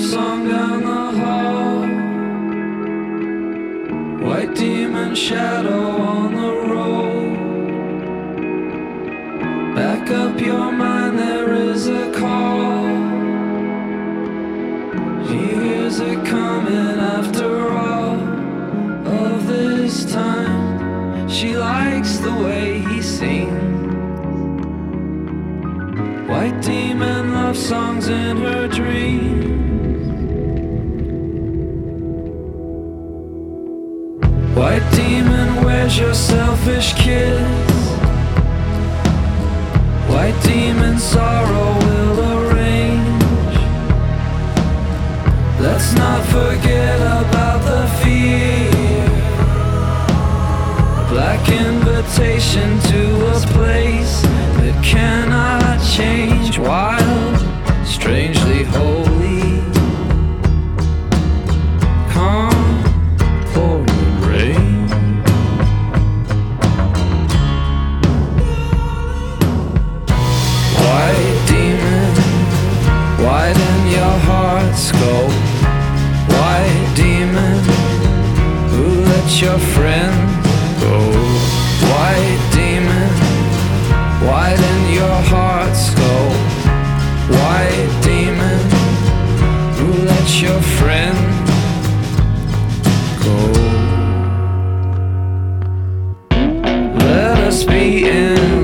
song down the hall. White demon shadow on the road. Back up your mind, there is a call. She hears it coming after all of this time. She likes the way love songs in her dreams. White demon, where's your selfish kiss? White demon, sorrow will arrange. Let's not forget about the fear. Black invitation to your friend go? White demon, widen your heart scope. White demon, who let your friend go? Let us be in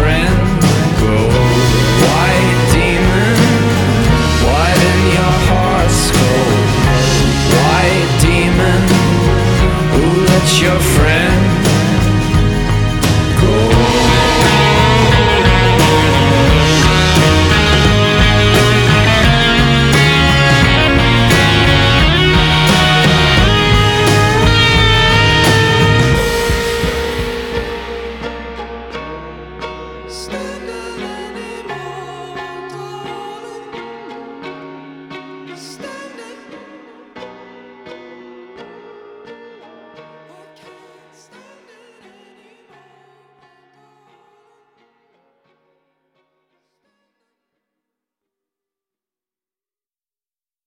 your friend.